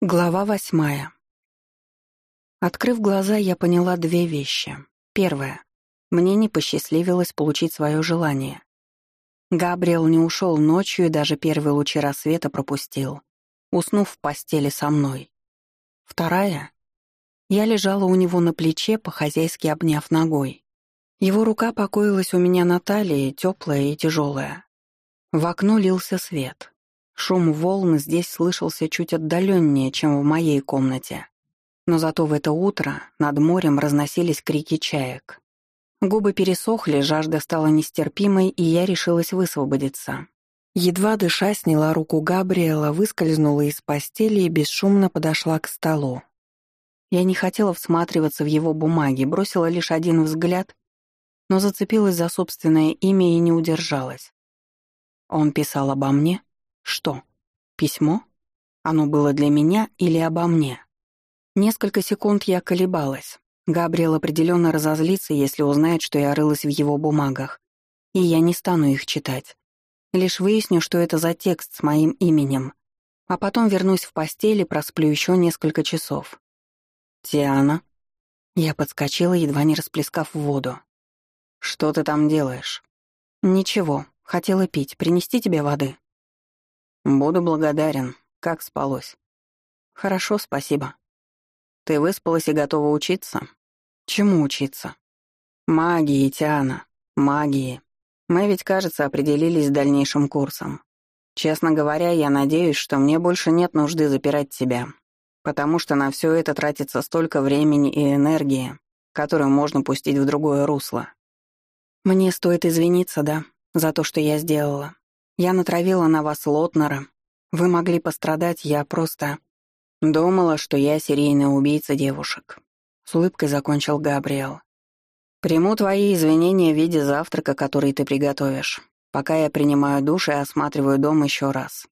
Глава восьмая. Открыв глаза, я поняла две вещи. Первое. Мне не посчастливилось получить свое желание. Габриэл не ушел ночью и даже первые лучи рассвета пропустил, уснув в постели со мной. Вторая. Я лежала у него на плече, по-хозяйски обняв ногой. Его рука покоилась у меня на талии, теплая и тяжелая. В окно лился свет. Шум волн здесь слышался чуть отдаленнее, чем в моей комнате. Но зато в это утро над морем разносились крики чаек. Губы пересохли, жажда стала нестерпимой, и я решилась высвободиться. Едва дыша сняла руку Габриэла, выскользнула из постели и бесшумно подошла к столу. Я не хотела всматриваться в его бумаги, бросила лишь один взгляд, но зацепилась за собственное имя и не удержалась. Он писал обо мне? Что? Письмо? Оно было для меня или обо мне? Несколько секунд я колебалась. Габриэл определенно разозлится, если узнает, что я рылась в его бумагах. И я не стану их читать. Лишь выясню, что это за текст с моим именем. А потом вернусь в постель и просплю еще несколько часов. «Тиана?» Я подскочила, едва не расплескав воду. «Что ты там делаешь?» «Ничего. Хотела пить. Принести тебе воды?» «Буду благодарен. Как спалось?» «Хорошо, спасибо». «Ты выспалась и готова учиться?» «Чему учиться?» «Магии, Тиана. Магии. Мы ведь, кажется, определились с дальнейшим курсом. Честно говоря, я надеюсь, что мне больше нет нужды запирать тебя, потому что на все это тратится столько времени и энергии, которую можно пустить в другое русло. Мне стоит извиниться, да, за то, что я сделала. Я натравила на вас Лотнера. Вы могли пострадать, я просто... Думала, что я серийный убийца девушек. С улыбкой закончил Габриэл. Приму твои извинения в виде завтрака, который ты приготовишь, пока я принимаю душ и осматриваю дом еще раз.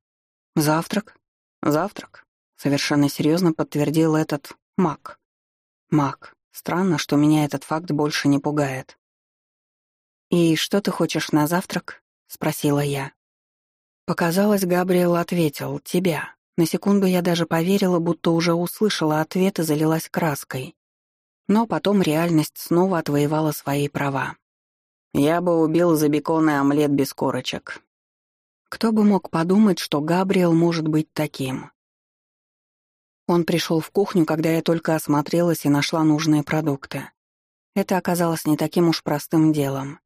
Завтрак? Завтрак. Совершенно серьезно подтвердил этот маг. Маг. Странно, что меня этот факт больше не пугает. «И что ты хочешь на завтрак?» — спросила я. Показалось, Габриэл ответил «Тебя». На секунду я даже поверила, будто уже услышала ответ и залилась краской. Но потом реальность снова отвоевала свои права. Я бы убил за бекон и омлет без корочек. Кто бы мог подумать, что Габриэл может быть таким? Он пришел в кухню, когда я только осмотрелась и нашла нужные продукты. Это оказалось не таким уж простым делом.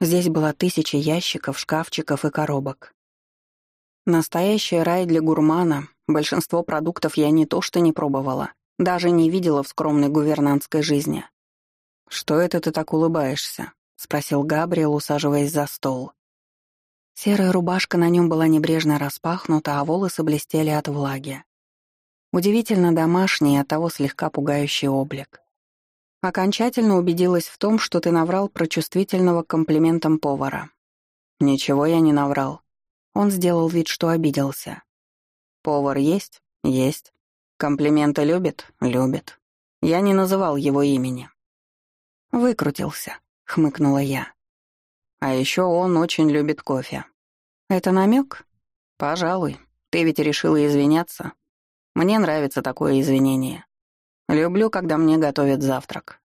Здесь было тысяча ящиков, шкафчиков и коробок. Настоящий рай для гурмана. Большинство продуктов я не то что не пробовала, даже не видела в скромной гувернантской жизни. «Что это ты так улыбаешься?» — спросил Габриэл, усаживаясь за стол. Серая рубашка на нем была небрежно распахнута, а волосы блестели от влаги. Удивительно домашний и оттого слегка пугающий облик. Окончательно убедилась в том, что ты наврал про чувствительного комплиментом повара. Ничего я не наврал. Он сделал вид, что обиделся. «Повар есть? Есть. Комплименты любит? Любит. Я не называл его имени». «Выкрутился», — хмыкнула я. «А еще он очень любит кофе». «Это намек? «Пожалуй. Ты ведь решила извиняться. Мне нравится такое извинение. Люблю, когда мне готовят завтрак».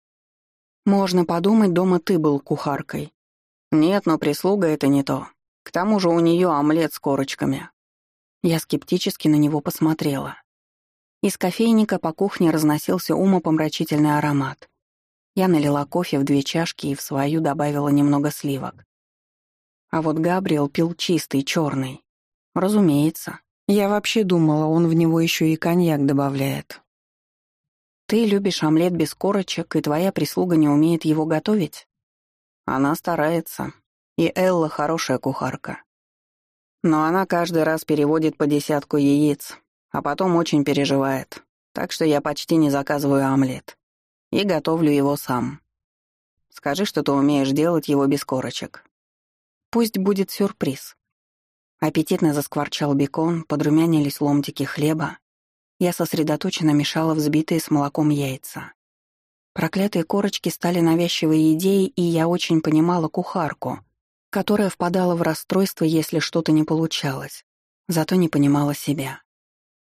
«Можно подумать, дома ты был кухаркой». «Нет, но прислуга — это не то. К тому же у нее омлет с корочками. Я скептически на него посмотрела. Из кофейника по кухне разносился умопомрачительный аромат. Я налила кофе в две чашки и в свою добавила немного сливок. А вот Габриэл пил чистый, черный. Разумеется. Я вообще думала, он в него еще и коньяк добавляет. Ты любишь омлет без корочек, и твоя прислуга не умеет его готовить? Она старается, и Элла хорошая кухарка. Но она каждый раз переводит по десятку яиц, а потом очень переживает. Так что я почти не заказываю омлет. И готовлю его сам. Скажи, что ты умеешь делать его без корочек. Пусть будет сюрприз. Аппетитно заскворчал бекон, подрумянились ломтики хлеба. Я сосредоточенно мешала взбитые с молоком яйца. Проклятые корочки стали навязчивой идеей, и я очень понимала кухарку — которая впадала в расстройство, если что-то не получалось, зато не понимала себя.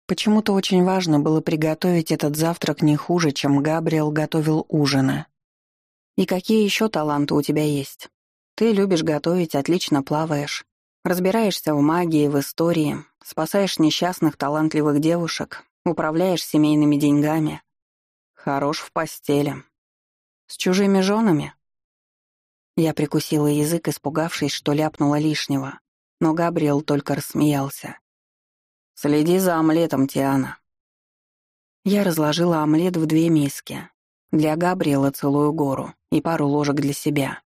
Почему-то очень важно было приготовить этот завтрак не хуже, чем Габриэл готовил ужины. И какие еще таланты у тебя есть? Ты любишь готовить, отлично плаваешь, разбираешься в магии, в истории, спасаешь несчастных талантливых девушек, управляешь семейными деньгами. Хорош в постели. С чужими женами? Я прикусила язык, испугавшись, что ляпнула лишнего, но Габриэл только рассмеялся. «Следи за омлетом, Тиана». Я разложила омлет в две миски. Для Габриэла целую гору и пару ложек для себя.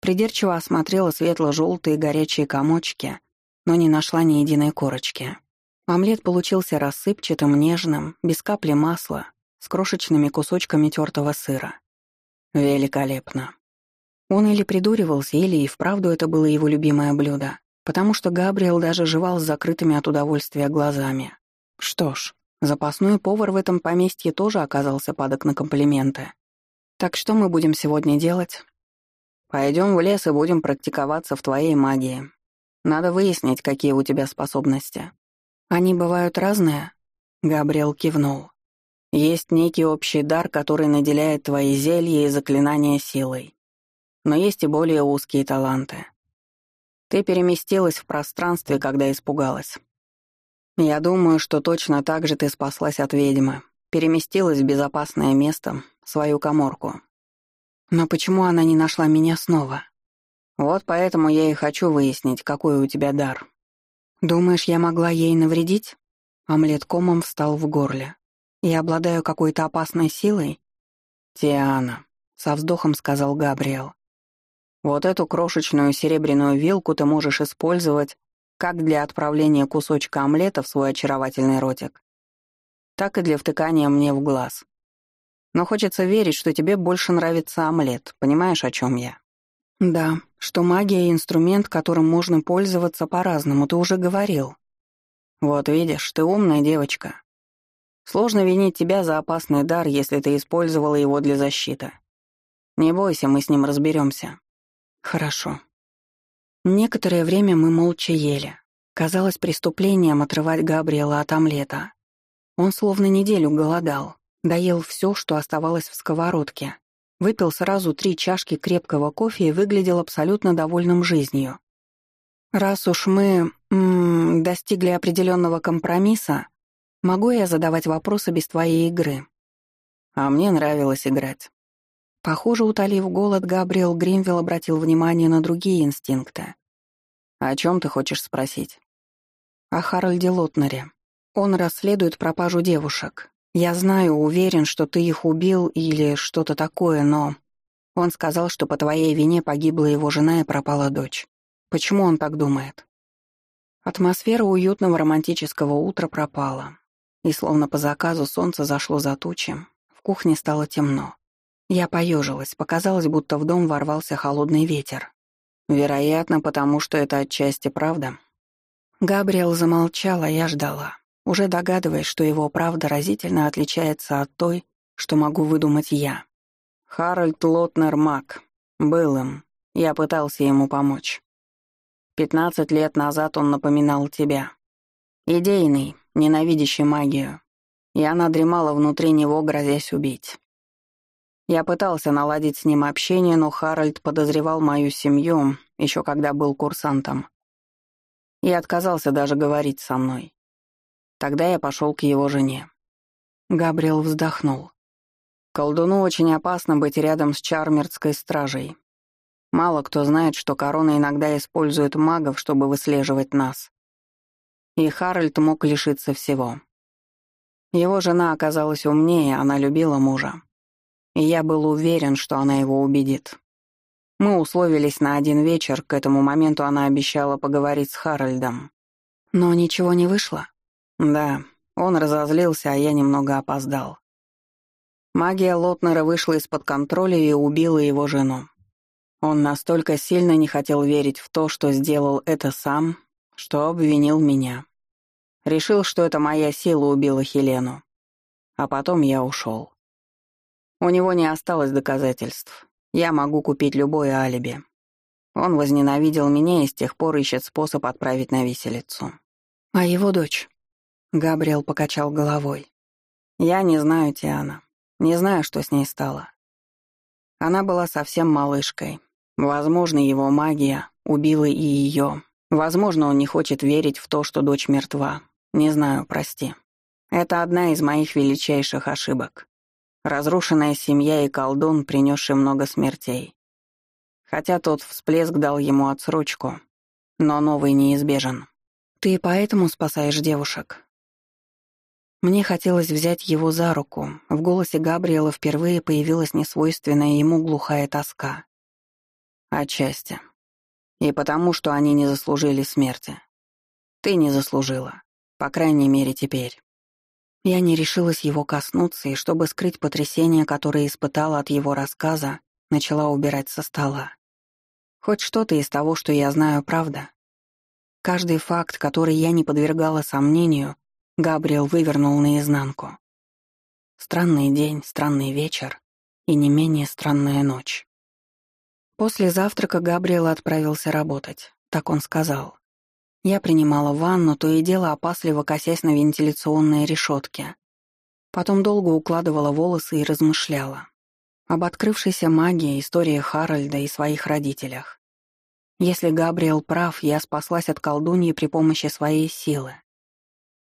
Придирчиво осмотрела светло-желтые горячие комочки, но не нашла ни единой корочки. Омлет получился рассыпчатым, нежным, без капли масла, с крошечными кусочками тертого сыра. Великолепно. Он или придуривался, или и вправду это было его любимое блюдо, потому что Габриэл даже жевал с закрытыми от удовольствия глазами. Что ж, запасной повар в этом поместье тоже оказался падок на комплименты. Так что мы будем сегодня делать? Пойдем в лес и будем практиковаться в твоей магии. Надо выяснить, какие у тебя способности. Они бывают разные? Габриэл кивнул. Есть некий общий дар, который наделяет твои зелья и заклинания силой. Но есть и более узкие таланты. Ты переместилась в пространстве, когда испугалась. Я думаю, что точно так же ты спаслась от ведьмы, переместилась в безопасное место, свою коморку. Но почему она не нашла меня снова? Вот поэтому я и хочу выяснить, какой у тебя дар. Думаешь, я могла ей навредить? Омлет комом встал в горле. Я обладаю какой-то опасной силой? Тиана, со вздохом сказал Габриэл. Вот эту крошечную серебряную вилку ты можешь использовать как для отправления кусочка омлета в свой очаровательный ротик, так и для втыкания мне в глаз. Но хочется верить, что тебе больше нравится омлет, понимаешь, о чем я? Да, что магия — инструмент, которым можно пользоваться по-разному, ты уже говорил. Вот видишь, ты умная девочка. Сложно винить тебя за опасный дар, если ты использовала его для защиты. Не бойся, мы с ним разберемся. Хорошо. Некоторое время мы молча ели. Казалось преступлением отрывать Габриэла от омлета. Он словно неделю голодал, доел все, что оставалось в сковородке, выпил сразу три чашки крепкого кофе и выглядел абсолютно довольным жизнью. «Раз уж мы м -м, достигли определенного компромисса, могу я задавать вопросы без твоей игры?» «А мне нравилось играть. Похоже, утолив голод, Габриэл Гримвилл обратил внимание на другие инстинкты. «О чем ты хочешь спросить?» «О Харальде Лотнере. Он расследует пропажу девушек. Я знаю, уверен, что ты их убил или что-то такое, но...» Он сказал, что по твоей вине погибла его жена и пропала дочь. Почему он так думает? Атмосфера уютного романтического утра пропала. И словно по заказу солнце зашло за тучи, в кухне стало темно. Я поежилась, показалось, будто в дом ворвался холодный ветер. Вероятно, потому что это отчасти правда. Габриэл замолчал, а я ждала, уже догадываясь, что его правда разительно отличается от той, что могу выдумать я. Харальд Лотнер Мак. Был им. Я пытался ему помочь. Пятнадцать лет назад он напоминал тебя. Идейный, ненавидящий магию. И она дремала внутри него, грозясь убить. Я пытался наладить с ним общение, но Харальд подозревал мою семью, еще когда был курсантом. И отказался даже говорить со мной. Тогда я пошел к его жене. Габриэл вздохнул. Колдуну очень опасно быть рядом с Чармердской стражей. Мало кто знает, что корона иногда использует магов, чтобы выслеживать нас. И Харальд мог лишиться всего. Его жена оказалась умнее, она любила мужа, и я был уверен, что она его убедит. Мы условились на один вечер, к этому моменту она обещала поговорить с Харальдом. Но ничего не вышло? Да, он разозлился, а я немного опоздал. Магия Лотнера вышла из-под контроля и убила его жену. Он настолько сильно не хотел верить в то, что сделал это сам, что обвинил меня. Решил, что это моя сила убила Хелену. А потом я ушел. У него не осталось доказательств. Я могу купить любое алиби. Он возненавидел меня и с тех пор ищет способ отправить на виселицу. А его дочь? Габриэл покачал головой. «Я не знаю Тиана. Не знаю, что с ней стало. Она была совсем малышкой. Возможно, его магия убила и ее. Возможно, он не хочет верить в то, что дочь мертва. Не знаю, прости. Это одна из моих величайших ошибок. Разрушенная семья и колдун, принесший много смертей. Хотя тот всплеск дал ему отсрочку, но новый неизбежен. Ты поэтому спасаешь девушек? Мне хотелось взять его за руку. В голосе Габриэла впервые появилась несвойственная ему глухая тоска. Отчасти. И потому, что они не заслужили смерти. Ты не заслужила. По крайней мере, теперь. Я не решилась его коснуться, и чтобы скрыть потрясение, которое испытала от его рассказа, начала убирать со стола. Хоть что-то из того, что я знаю, правда. Каждый факт, который я не подвергала сомнению, Габриэл вывернул наизнанку. Странный день, странный вечер и не менее странная ночь. После завтрака Габриэл отправился работать, так он сказал. Я принимала ванну, то и дело опасливо косясь на вентиляционные решетки. Потом долго укладывала волосы и размышляла. Об открывшейся магии, истории Харальда и своих родителях. Если Габриэл прав, я спаслась от колдуньи при помощи своей силы.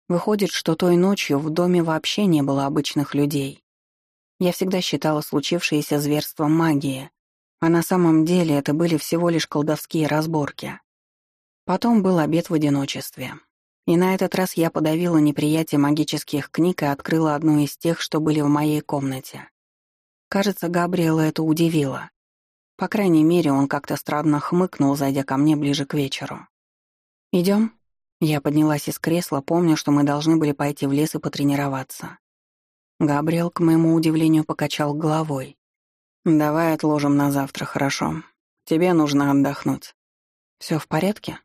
Выходит, что той ночью в доме вообще не было обычных людей. Я всегда считала случившееся зверством магии, а на самом деле это были всего лишь колдовские разборки. Потом был обед в одиночестве. И на этот раз я подавила неприятие магических книг и открыла одну из тех, что были в моей комнате. Кажется, Габриэла это удивило. По крайней мере, он как-то странно хмыкнул, зайдя ко мне ближе к вечеру. «Идем?» Я поднялась из кресла, помня, что мы должны были пойти в лес и потренироваться. Габриэл, к моему удивлению, покачал головой. «Давай отложим на завтра, хорошо? Тебе нужно отдохнуть». «Все в порядке?»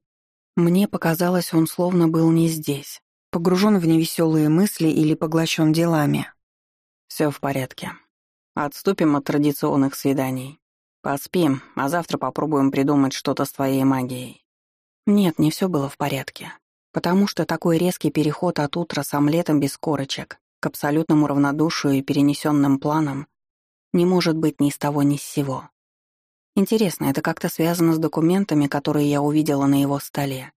Мне показалось, он словно был не здесь, погружен в невеселые мысли или поглощен делами. Все в порядке. Отступим от традиционных свиданий. Поспим, а завтра попробуем придумать что-то с твоей магией. Нет, не все было в порядке. Потому что такой резкий переход от утра с омлетом без корочек к абсолютному равнодушию и перенесенным планам не может быть ни с того ни с сего. Интересно, это как-то связано с документами, которые я увидела на его столе.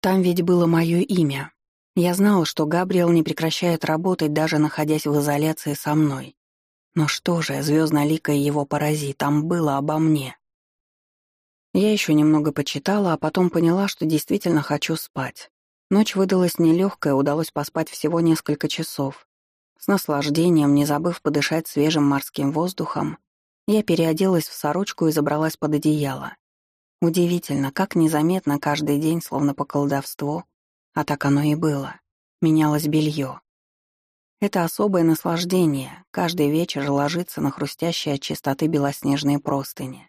Там ведь было мое имя. Я знала, что Габриэл не прекращает работать, даже находясь в изоляции со мной. Но что же, звездно-ликое его поразит, там было обо мне. Я еще немного почитала, а потом поняла, что действительно хочу спать. Ночь выдалась нелегкая, удалось поспать всего несколько часов. С наслаждением, не забыв подышать свежим морским воздухом, я переоделась в сорочку и забралась под одеяло. Удивительно, как незаметно каждый день, словно по колдовству, а так оно и было, менялось белье. Это особое наслаждение, каждый вечер ложиться на хрустящие от чистоты белоснежные простыни.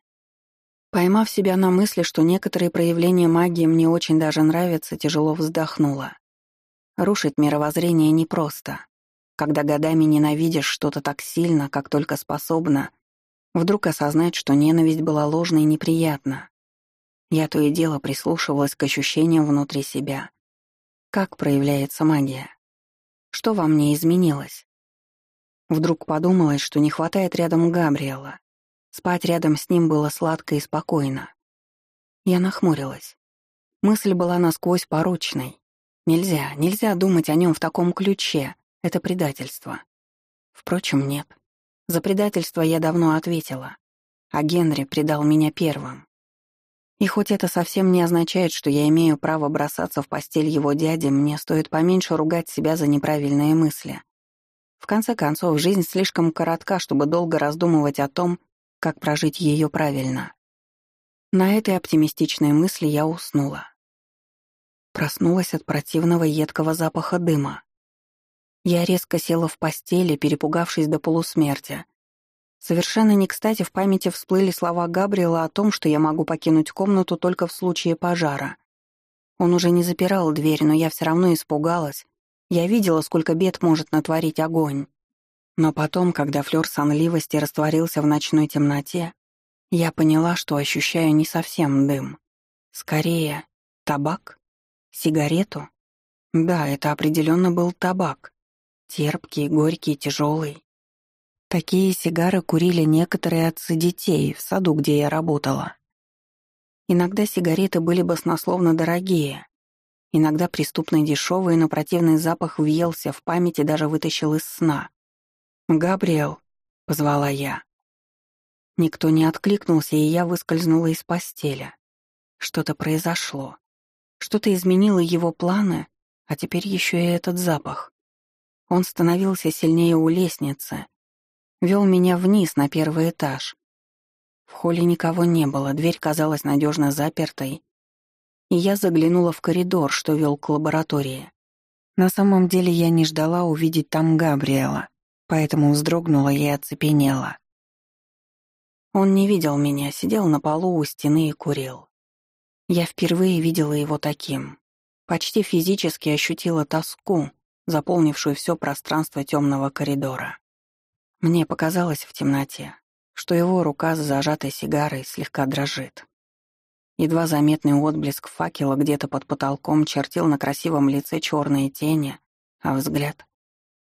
Поймав себя на мысли, что некоторые проявления магии мне очень даже нравятся, тяжело вздохнула. Рушить мировоззрение непросто. Когда годами ненавидишь что-то так сильно, как только способна — Вдруг осознать, что ненависть была ложной и неприятна. Я то и дело прислушивалась к ощущениям внутри себя. Как проявляется магия? Что во мне изменилось? Вдруг подумалось, что не хватает рядом Габриэла. Спать рядом с ним было сладко и спокойно. Я нахмурилась. Мысль была насквозь порочной. Нельзя, нельзя думать о нем в таком ключе. Это предательство. Впрочем, нет. За предательство я давно ответила, а Генри предал меня первым. И хоть это совсем не означает, что я имею право бросаться в постель его дяди, мне стоит поменьше ругать себя за неправильные мысли. В конце концов, жизнь слишком коротка, чтобы долго раздумывать о том, как прожить ее правильно. На этой оптимистичной мысли я уснула. Проснулась от противного едкого запаха дыма. Я резко села в постели, перепугавшись до полусмерти. Совершенно не кстати в памяти всплыли слова Габриэла о том, что я могу покинуть комнату только в случае пожара. Он уже не запирал дверь, но я все равно испугалась. Я видела, сколько бед может натворить огонь. Но потом, когда флёр сонливости растворился в ночной темноте, я поняла, что ощущаю не совсем дым. Скорее, табак? Сигарету? Да, это определенно был табак. Терпкий, горький, тяжелый. Такие сигары курили некоторые отцы детей в саду, где я работала. Иногда сигареты были баснословно дорогие, иногда преступно дешевые, но противный запах въелся в память и даже вытащил из сна. «Габриэл», — позвала я. Никто не откликнулся, и я выскользнула из постели. Что-то произошло. Что-то изменило его планы, а теперь еще и этот запах. Он становился сильнее у лестницы, вел меня вниз на первый этаж. В холле никого не было, дверь казалась надежно запертой, и я заглянула в коридор, что вел к лаборатории. На самом деле я не ждала увидеть там Габриэла, поэтому вздрогнула и оцепенела. Он не видел меня, сидел на полу у стены и курил. Я впервые видела его таким. Почти физически ощутила тоску, заполнившую все пространство темного коридора. Мне показалось в темноте, что его рука с зажатой сигарой слегка дрожит. Едва заметный отблеск факела где-то под потолком чертил на красивом лице черные тени, а взгляд...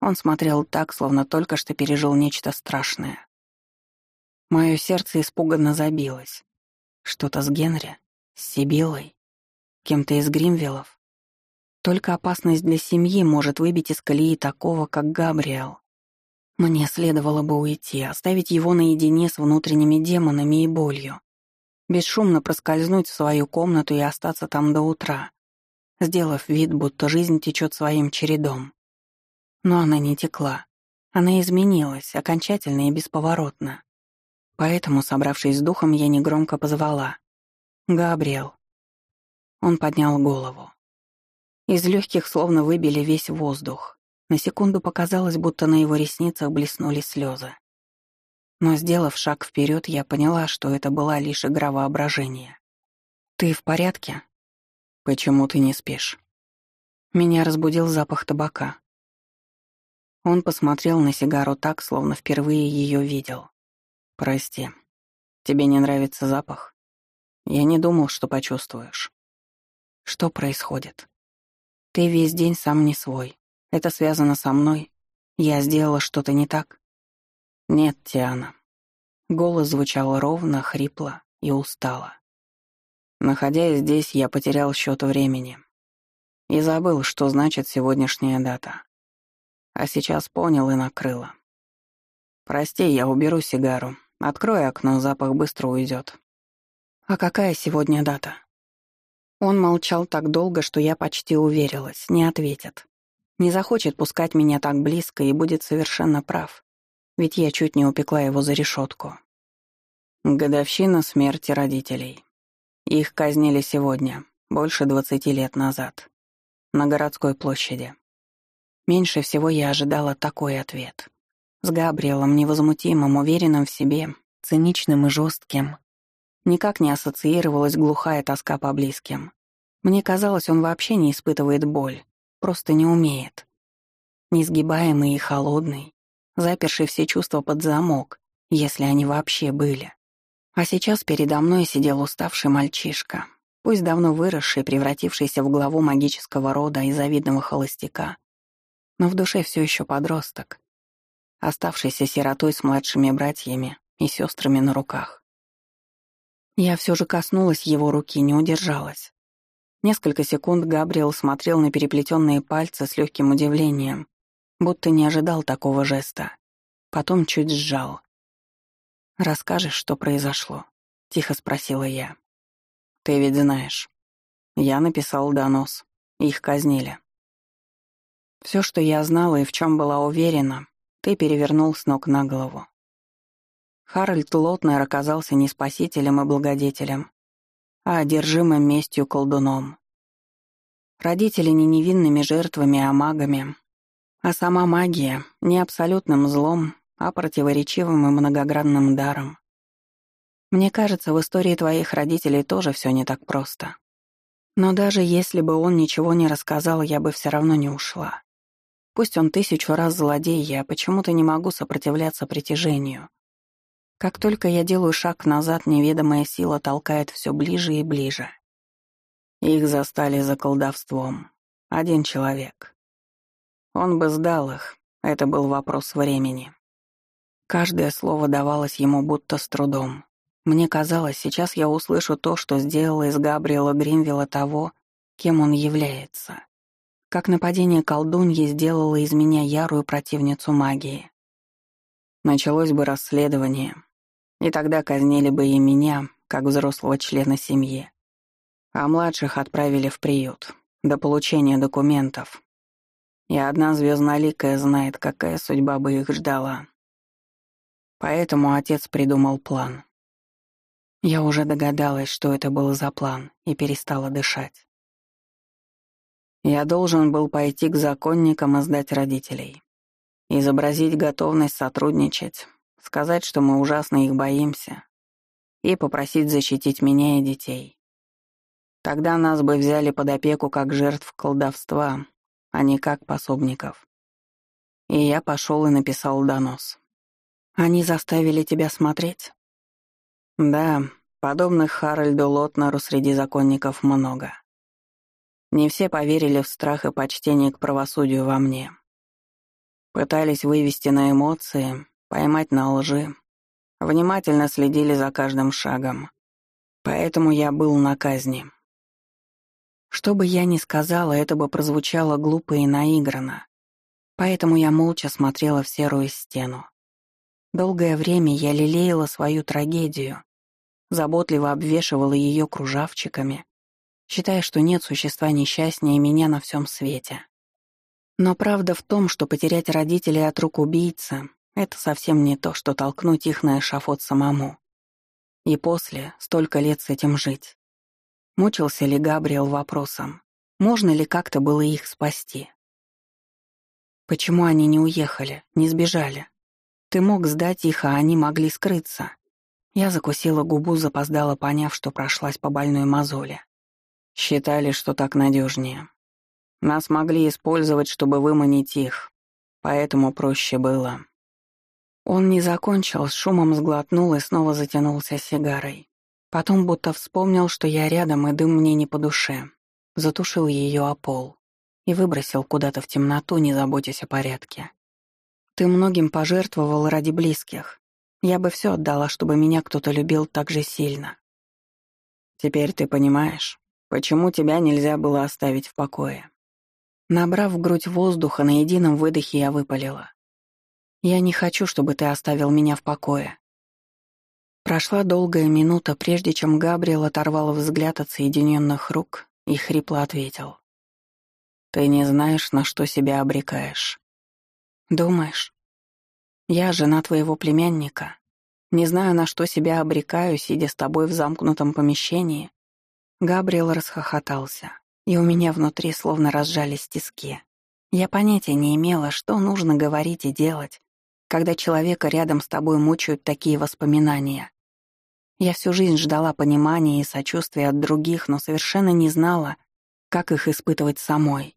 Он смотрел так, словно только что пережил нечто страшное. Мое сердце испуганно забилось. Что-то с Генри, с Сибилой, кем-то из Гримвиллов. Только опасность для семьи может выбить из колеи такого, как Габриэл. Мне следовало бы уйти, оставить его наедине с внутренними демонами и болью. Бесшумно проскользнуть в свою комнату и остаться там до утра, сделав вид, будто жизнь течет своим чередом. Но она не текла. Она изменилась, окончательно и бесповоротно. Поэтому, собравшись с духом, я негромко позвала. «Габриэл». Он поднял голову. Из легких словно выбили весь воздух. На секунду показалось, будто на его ресницах блеснули слезы. Но, сделав шаг вперед, я поняла, что это была лишь игра воображения. «Ты в порядке?» «Почему ты не спишь?» Меня разбудил запах табака. Он посмотрел на сигару так, словно впервые ее видел. «Прости. Тебе не нравится запах? Я не думал, что почувствуешь. Что происходит? Ты весь день сам не свой. Это связано со мной. Я сделала что-то не так?» «Нет, Тиана». Голос звучал ровно, хрипло и устало. Находясь здесь, я потерял счет времени. И забыл, что значит сегодняшняя дата. А сейчас понял и накрыло. «Прости, я уберу сигару. Открой окно, запах быстро уйдет. «А какая сегодня дата?» Он молчал так долго, что я почти уверилась, не ответит. Не захочет пускать меня так близко и будет совершенно прав ведь я чуть не упекла его за решетку. Годовщина смерти родителей. Их казнили сегодня, больше двадцати лет назад, на городской площади. Меньше всего я ожидала такой ответ. С Габриэлом невозмутимым, уверенным в себе, циничным и жестким. Никак не ассоциировалась глухая тоска по близким. Мне казалось, он вообще не испытывает боль, просто не умеет. Несгибаемый и холодный, заперший все чувства под замок, если они вообще были. А сейчас передо мной сидел уставший мальчишка, пусть давно выросший, превратившийся в главу магического рода и завидного холостяка, но в душе все еще подросток, оставшийся сиротой с младшими братьями и сестрами на руках. Я все же коснулась его руки, не удержалась. Несколько секунд Габриэл смотрел на переплетенные пальцы с легким удивлением, будто не ожидал такого жеста. Потом чуть сжал. «Расскажешь, что произошло?» — тихо спросила я. «Ты ведь знаешь. Я написал донос. Их казнили. Все, что я знала и в чем была уверена, ты перевернул с ног на голову. Харальд Лотнер оказался не спасителем и благодетелем, а одержимым местью колдуном. Родители не невинными жертвами, а магами, а сама магия — не абсолютным злом, а противоречивым и многогранным даром. Мне кажется, в истории твоих родителей тоже все не так просто. Но даже если бы он ничего не рассказал, я бы все равно не ушла. Пусть он тысячу раз злодей, я почему-то не могу сопротивляться притяжению. Как только я делаю шаг назад, неведомая сила толкает все ближе и ближе. Их застали за колдовством, один человек. Он бы сдал их, это был вопрос времени. Каждое слово давалось ему будто с трудом. Мне казалось, сейчас я услышу то, что сделала из Габриэла Гринвилла того, кем он является. Как нападение колдуньи сделало из меня ярую противницу магии. Началось бы расследование, и тогда казнили бы и меня, как взрослого члена семьи. А младших отправили в приют, до получения документов. И одна звездноликая знает, какая судьба бы их ждала. Поэтому отец придумал план. Я уже догадалась, что это был за план, и перестала дышать. Я должен был пойти к законникам и сдать родителей. Изобразить готовность сотрудничать, сказать, что мы ужасно их боимся, и попросить защитить меня и детей. Тогда нас бы взяли под опеку как жертв колдовства, а не как пособников. И я пошел и написал донос. Они заставили тебя смотреть? Да, подобных Харальду Лотнеру среди законников много. Не все поверили в страх и почтение к правосудию во мне. Пытались вывести на эмоции, поймать на лжи. Внимательно следили за каждым шагом. Поэтому я был на казни. Что бы я ни сказала, это бы прозвучало глупо и наигранно. Поэтому я молча смотрела в серую стену. Долгое время я лелеяла свою трагедию, заботливо обвешивала ее кружавчиками, считая, что нет существа несчастнее меня на всем свете. Но правда в том, что потерять родителей от рук убийцы — это совсем не то, что толкнуть их на эшафот самому. И после столько лет с этим жить. Мучился ли Габриэл вопросом, можно ли как-то было их спасти? Почему они не уехали, не сбежали? Ты мог сдать их, а они могли скрыться. Я закусила губу, запоздала, поняв, что прошлась по больной мозоли. Считали, что так надежнее. Нас могли использовать, чтобы выманить их, поэтому проще было. Он не закончил, с шумом сглотнул и снова затянулся сигарой. Потом будто вспомнил, что я рядом, и дым мне не по душе. Затушил ее о пол и выбросил куда-то в темноту, не заботясь о порядке. «Ты многим пожертвовал ради близких. Я бы все отдала, чтобы меня кто-то любил так же сильно. Теперь ты понимаешь, почему тебя нельзя было оставить в покое?» Набрав в грудь воздуха, на едином выдохе я выпалила. «Я не хочу, чтобы ты оставил меня в покое. Прошла долгая минута, прежде чем Габриэл оторвал взгляд от соединенных рук и хрипло ответил. «Ты не знаешь, на что себя обрекаешь. Думаешь? Я жена твоего племянника. Не знаю, на что себя обрекаю, сидя с тобой в замкнутом помещении». Габриэл расхохотался, и у меня внутри словно разжались тиски. Я понятия не имела, что нужно говорить и делать, когда человека рядом с тобой мучают такие воспоминания. Я всю жизнь ждала понимания и сочувствия от других, но совершенно не знала, как их испытывать самой.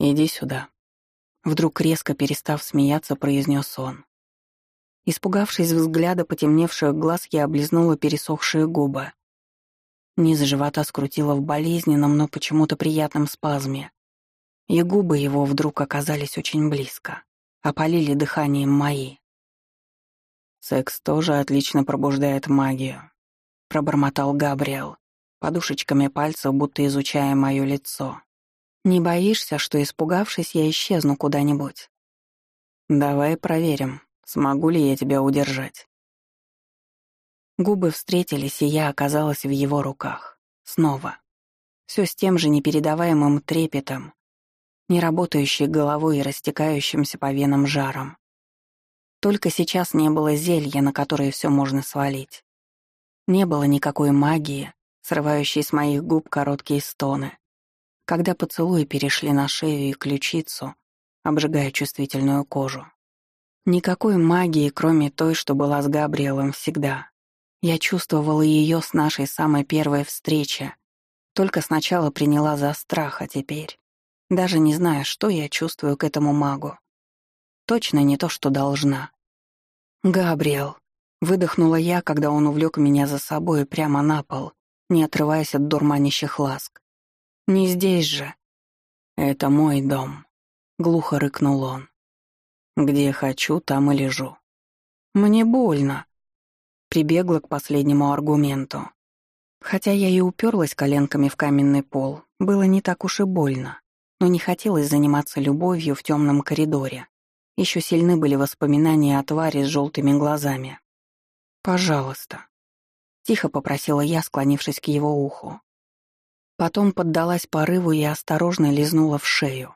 «Иди сюда», — вдруг резко перестав смеяться, произнес он. Испугавшись взгляда потемневших глаз, я облизнула пересохшие губы. Низ живота скрутило в болезненном, но почему-то приятном спазме. И губы его вдруг оказались очень близко, опалили дыханием мои. «Секс тоже отлично пробуждает магию», — пробормотал Габриэл, подушечками пальцев, будто изучая мое лицо. «Не боишься, что, испугавшись, я исчезну куда-нибудь?» «Давай проверим, смогу ли я тебя удержать». Губы встретились, и я оказалась в его руках. Снова. Все с тем же непередаваемым трепетом, неработающей головой и растекающимся по венам жаром. Только сейчас не было зелья, на которое все можно свалить. Не было никакой магии, срывающей с моих губ короткие стоны. Когда поцелуи перешли на шею и ключицу, обжигая чувствительную кожу. Никакой магии, кроме той, что была с Габриэлем всегда. Я чувствовала ее с нашей самой первой встречи. Только сначала приняла за страх, а теперь... Даже не зная, что я чувствую к этому магу. Точно не то, что должна. «Габриэл», — выдохнула я, когда он увлек меня за собой прямо на пол, не отрываясь от дурманящих ласк. «Не здесь же». «Это мой дом», — глухо рыкнул он. «Где хочу, там и лежу». «Мне больно», — прибегла к последнему аргументу. Хотя я и уперлась коленками в каменный пол, было не так уж и больно, но не хотелось заниматься любовью в темном коридоре. Еще сильны были воспоминания о твари с желтыми глазами. «Пожалуйста», — тихо попросила я, склонившись к его уху. Потом поддалась порыву и осторожно лизнула в шею.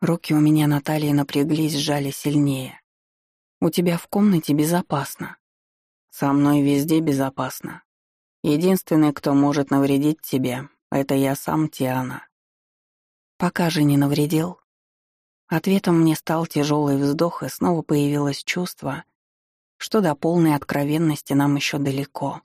Руки у меня на талии напряглись, сжали сильнее. «У тебя в комнате безопасно». «Со мной везде безопасно. Единственный, кто может навредить тебе, это я сам, Тиана». «Пока же не навредил», Ответом мне стал тяжелый вздох, и снова появилось чувство, что до полной откровенности нам еще далеко.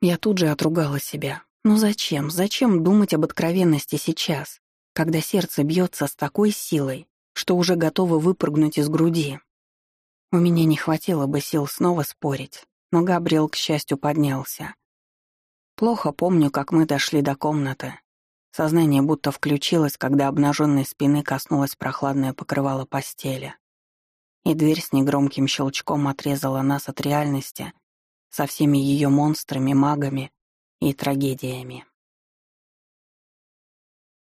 Я тут же отругала себя. Ну зачем, зачем думать об откровенности сейчас, когда сердце бьется с такой силой, что уже готово выпрыгнуть из груди? У меня не хватило бы сил снова спорить, но Габриэл, к счастью, поднялся. Плохо помню, как мы дошли до комнаты, Сознание будто включилось, когда обнаженной спины коснулось прохладное покрывало постели. И дверь с негромким щелчком отрезала нас от реальности со всеми ее монстрами, магами и трагедиями.